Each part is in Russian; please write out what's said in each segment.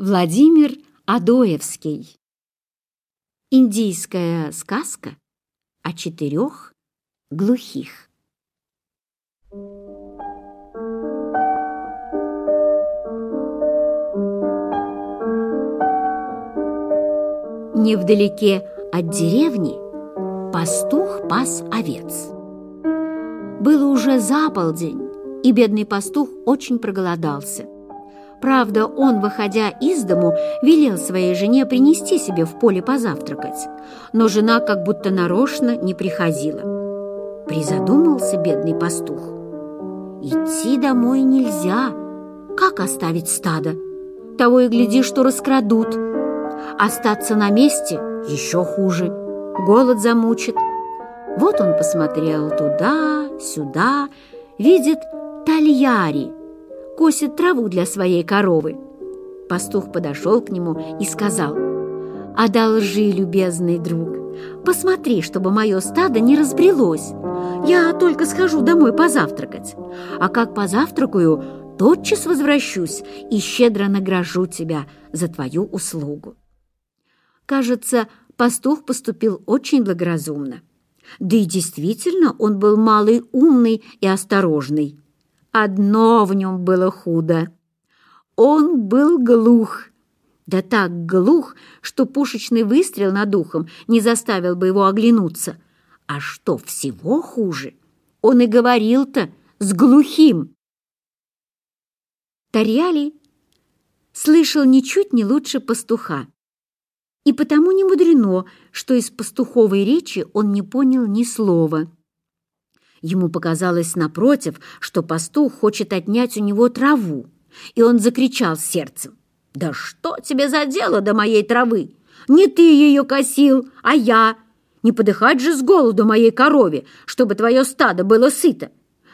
Владимир Адоевский. Индийская сказка о четырех глухих. Невдалеке от деревни пастух пас овец. Было уже за полдень, и бедный пастух очень проголодался – Правда, он, выходя из дому, велел своей жене принести себе в поле позавтракать, но жена как будто нарочно не приходила. Призадумался бедный пастух. «Идти домой нельзя. Как оставить стадо? Того и гляди, что раскрадут. Остаться на месте еще хуже. Голод замучит». Вот он посмотрел туда, сюда, видит Тольяри — косит траву для своей коровы. Пастух подошел к нему и сказал, «Одолжи, любезный друг, посмотри, чтобы мое стадо не разбрелось. Я только схожу домой позавтракать. А как позавтракаю, тотчас возвращусь и щедро награжу тебя за твою услугу». Кажется, пастух поступил очень благоразумно. Да и действительно, он был малый, умный и осторожный. Одно в нем было худо. Он был глух. Да так глух, что пушечный выстрел над ухом не заставил бы его оглянуться. А что всего хуже, он и говорил-то с глухим. Тарьяли слышал ничуть не лучше пастуха. И потому не мудрено, что из пастуховой речи он не понял ни слова. Ему показалось напротив, что пастух хочет отнять у него траву, и он закричал сердцем. «Да что тебе за дело до моей травы? Не ты ее косил, а я! Не подыхать же с голоду моей корове, чтобы твое стадо было сыто!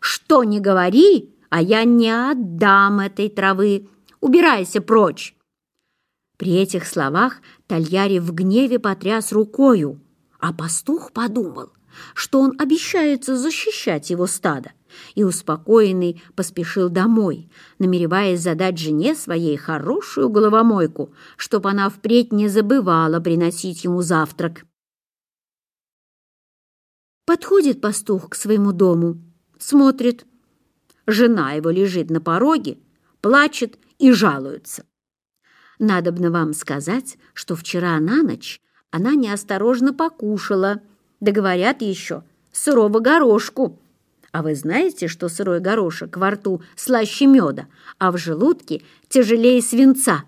Что не говори, а я не отдам этой травы! Убирайся прочь!» При этих словах Тальяри в гневе потряс рукою, а пастух подумал, что он обещается защищать его стадо, и успокоенный поспешил домой, намереваясь задать жене своей хорошую головомойку, чтоб она впредь не забывала приносить ему завтрак. Подходит пастух к своему дому, смотрит. Жена его лежит на пороге, плачет и жалуется. «Надобно вам сказать, что вчера на ночь она неосторожно покушала», Договорят еще. Сырого горошку. А вы знаете, что сырой горошек во рту слаще меда, а в желудке тяжелее свинца?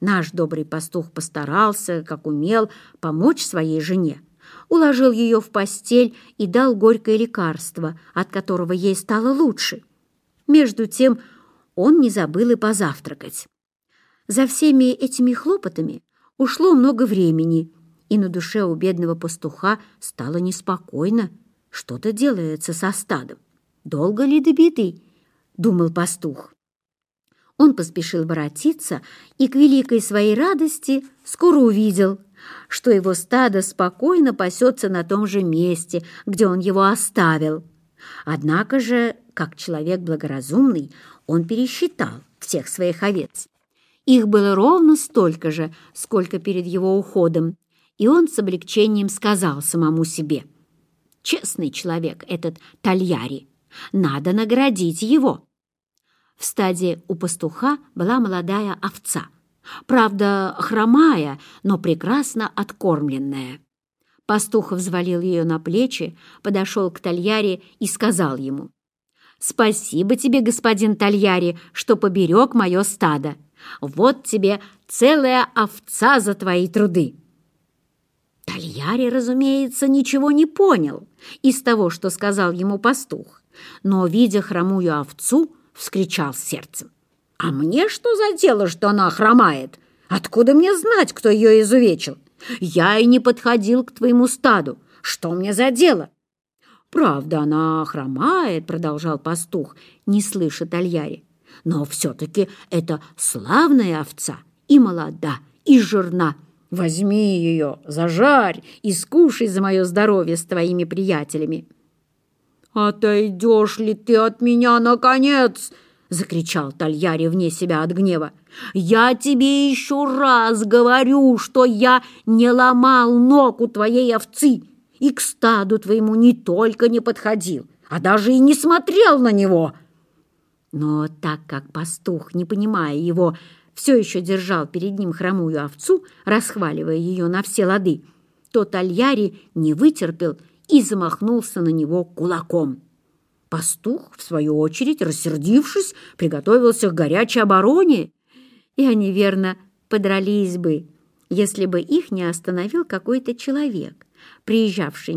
Наш добрый пастух постарался, как умел, помочь своей жене. Уложил ее в постель и дал горькое лекарство, от которого ей стало лучше. Между тем он не забыл и позавтракать. За всеми этими хлопотами ушло много времени, и на душе у бедного пастуха стало неспокойно. Что-то делается со стадом. Долго ли добитый? – Думал пастух. Он поспешил воротиться и к великой своей радости скоро увидел, что его стадо спокойно пасется на том же месте, где он его оставил. Однако же, как человек благоразумный, он пересчитал всех своих овец. Их было ровно столько же, сколько перед его уходом, и он с облегчением сказал самому себе. «Честный человек этот Тальяри. Надо наградить его». В стаде у пастуха была молодая овца. Правда, хромая, но прекрасно откормленная. Пастух взвалил ее на плечи, подошел к Тальяре и сказал ему. «Спасибо тебе, господин Тальяри, что поберег мое стадо. Вот тебе целая овца за твои труды!» Тальяри, разумеется, ничего не понял из того, что сказал ему пастух, но, видя хромую овцу, вскричал сердцем. «А мне что за дело, что она хромает? Откуда мне знать, кто ее изувечил? Я и не подходил к твоему стаду. Что мне за дело?» «Правда, она хромает», — продолжал пастух, не слыша Тальяри. «Но все-таки это славная овца, и молода, и жирна, Возьми ее, зажарь, и скушай за мое здоровье с твоими приятелями. «Отойдешь ли ты от меня, наконец?» — закричал Тальяри вне себя от гнева. «Я тебе еще раз говорю, что я не ломал ног у твоей овцы и к стаду твоему не только не подходил, а даже и не смотрел на него!» Но так как пастух, не понимая его, все еще держал перед ним хромую овцу, расхваливая ее на все лады, то Тольяри не вытерпел и замахнулся на него кулаком. Пастух, в свою очередь, рассердившись, приготовился к горячей обороне, и они, верно, подрались бы, если бы их не остановил какой-то человек, приезжавший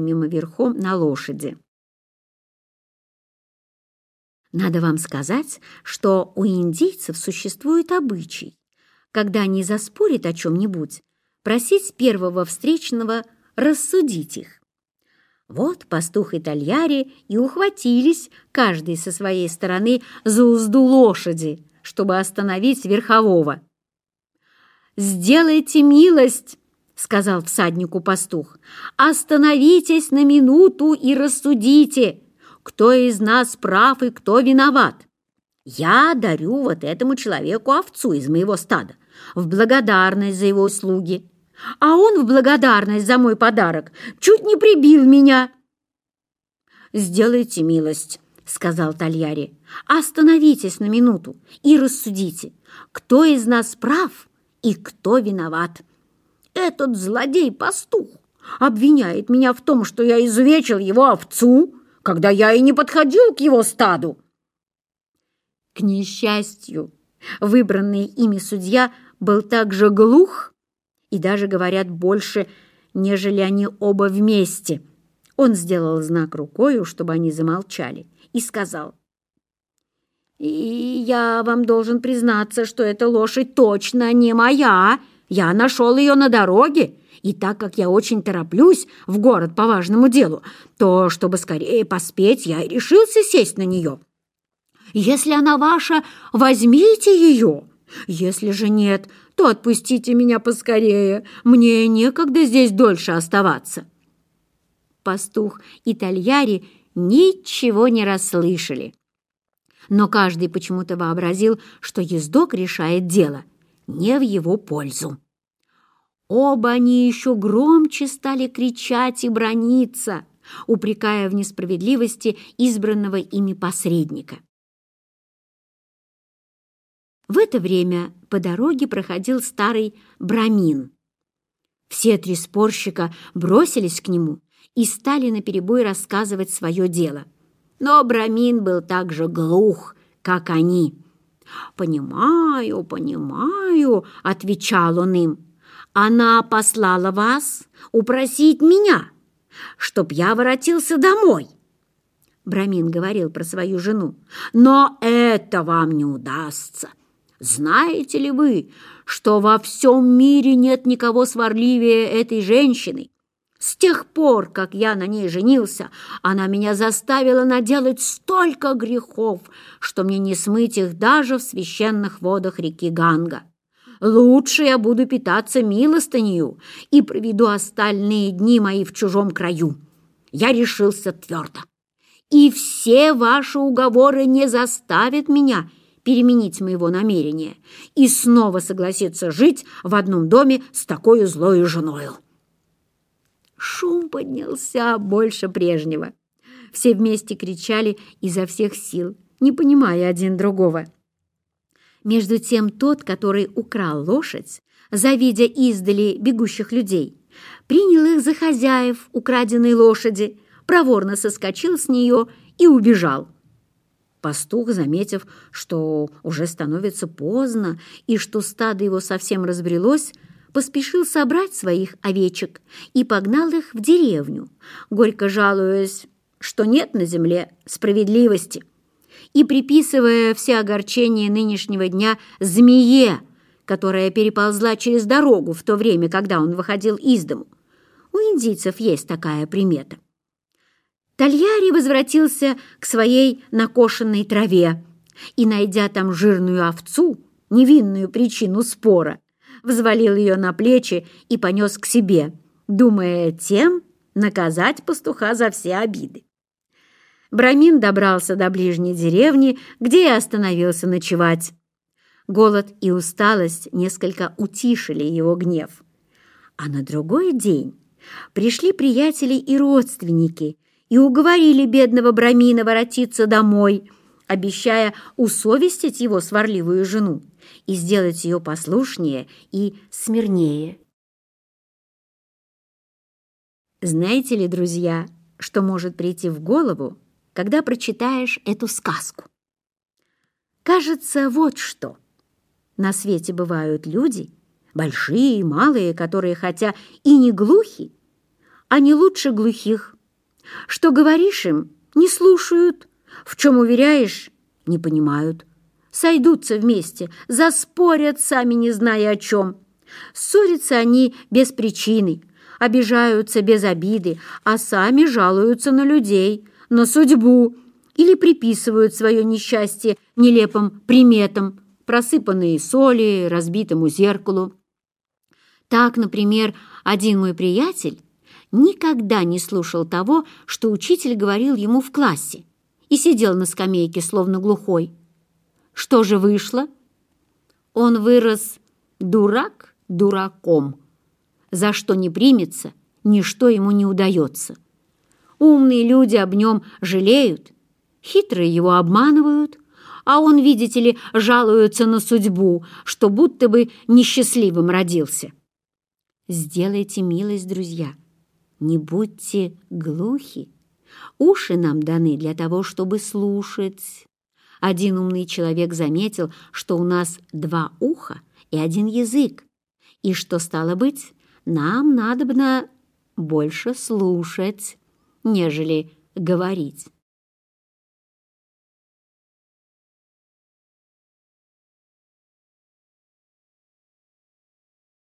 Надо вам сказать, что у индейцев существует обычай, когда они заспорят о чем-нибудь, просить первого встречного рассудить их. Вот пастух и тальяри и ухватились, каждый со своей стороны, за узду лошади, чтобы остановить верхового. «Сделайте милость!» — сказал всаднику пастух. «Остановитесь на минуту и рассудите!» кто из нас прав и кто виноват. Я дарю вот этому человеку овцу из моего стада в благодарность за его услуги. А он в благодарность за мой подарок чуть не прибил меня. «Сделайте милость», — сказал Тальяри. «Остановитесь на минуту и рассудите, кто из нас прав и кто виноват. Этот злодей-пастух обвиняет меня в том, что я изувечил его овцу, когда я и не подходил к его стаду. К несчастью, выбранный ими судья был также глух и даже, говорят, больше, нежели они оба вместе. Он сделал знак рукою, чтобы они замолчали, и сказал, «И я вам должен признаться, что эта лошадь точно не моя. Я нашел ее на дороге и так как я очень тороплюсь в город по важному делу, то, чтобы скорее поспеть, я и решился сесть на нее. Если она ваша, возьмите ее. Если же нет, то отпустите меня поскорее. Мне некогда здесь дольше оставаться». Пастух и Тольяри ничего не расслышали. Но каждый почему-то вообразил, что ездок решает дело не в его пользу. Оба они еще громче стали кричать и брониться, упрекая в несправедливости избранного ими посредника. В это время по дороге проходил старый Брамин. Все три спорщика бросились к нему и стали наперебой рассказывать свое дело. Но Брамин был так же глух, как они. «Понимаю, понимаю», — отвечал он им, — она послала вас упросить меня, чтоб я воротился домой. Брамин говорил про свою жену. Но это вам не удастся. Знаете ли вы, что во всем мире нет никого сварливее этой женщины? С тех пор, как я на ней женился, она меня заставила наделать столько грехов, что мне не смыть их даже в священных водах реки Ганга лучше я буду питаться милостынью и проведу остальные дни мои в чужом краю. Я решился твердо. И все ваши уговоры не заставят меня переменить моего намерения и снова согласиться жить в одном доме с такой злой женою. Шум поднялся больше прежнего. Все вместе кричали изо всех сил, не понимая один другого между тем тот, который украл лошадь, завидя издали бегущих людей, принял их за хозяев украденной лошади, проворно соскочил с нее и убежал. Пастух, заметив, что уже становится поздно и что стадо его совсем разбрелось, поспешил собрать своих овечек и погнал их в деревню, горько жалуясь, что нет на земле справедливости и приписывая все огорчения нынешнего дня змее, которая переползла через дорогу в то время, когда он выходил из дому. У индийцев есть такая примета. Тальяри возвратился к своей накошенной траве и, найдя там жирную овцу, невинную причину спора, взвалил ее на плечи и понес к себе, думая тем наказать пастуха за все обиды. Брамин добрался до ближней деревни, где и остановился ночевать. Голод и усталость несколько утишили его гнев. А на другой день пришли приятели и родственники и уговорили бедного Брамина воротиться домой, обещая усовестить его сварливую жену и сделать ее послушнее и смирнее. Знаете ли, друзья, что может прийти в голову когда прочитаешь эту сказку. Кажется, вот что. На свете бывают люди, большие и малые, которые хотя и не глухи, а не лучше глухих. Что говоришь им, не слушают, в чем уверяешь, не понимают. Сойдутся вместе, заспорят, сами не зная о чем. Ссорятся они без причины, обижаются без обиды, а сами жалуются на людей, но судьбу или приписывают свое несчастье нелепым приметам, просыпанные соли, разбитому зеркалу. Так, например, один мой приятель никогда не слушал того, что учитель говорил ему в классе, и сидел на скамейке, словно глухой. Что же вышло? Он вырос дурак дураком, за что не примется, ничто ему не удаётся умные люди об нем жалеют, хитрые его обманывают, а он, видите ли, жалуется на судьбу, что будто бы несчастливым родился. Сделайте милость, друзья, не будьте глухи. Уши нам даны для того, чтобы слушать. Один умный человек заметил, что у нас два уха и один язык, и что, стало быть, нам надобно больше слушать нежели говорить.